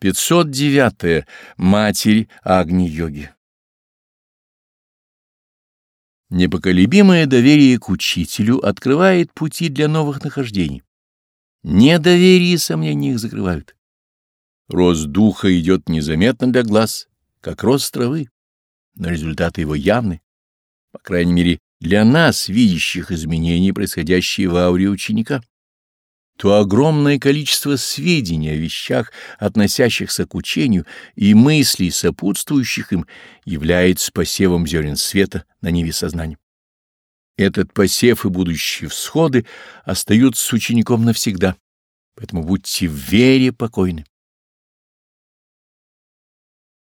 509. -е. Матерь Агни-йоги Непоколебимое доверие к учителю открывает пути для новых нахождений. Недоверие и сомнения их закрывают. Рост духа идет незаметно для глаз, как рост травы, но результаты его явны, по крайней мере, для нас, видящих изменения, происходящие в ауре ученика то огромное количество сведений о вещах, относящихся к учению, и мыслей, сопутствующих им, является посевом зерен света на ниве сознания. Этот посев и будущие всходы остаются с учеником навсегда, поэтому будьте в вере покойны.